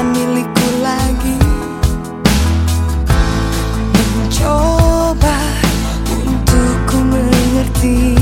bukan milikku lagi. Mencoba untuk ku mengerti.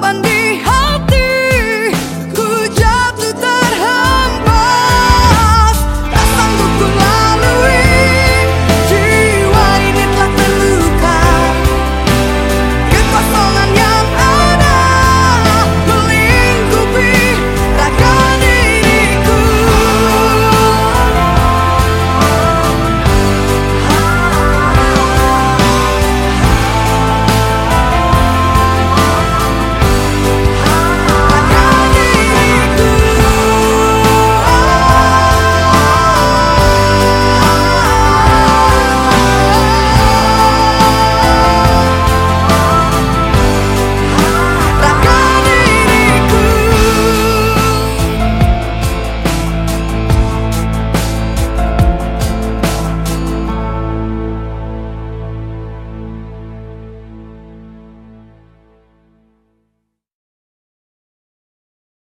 반디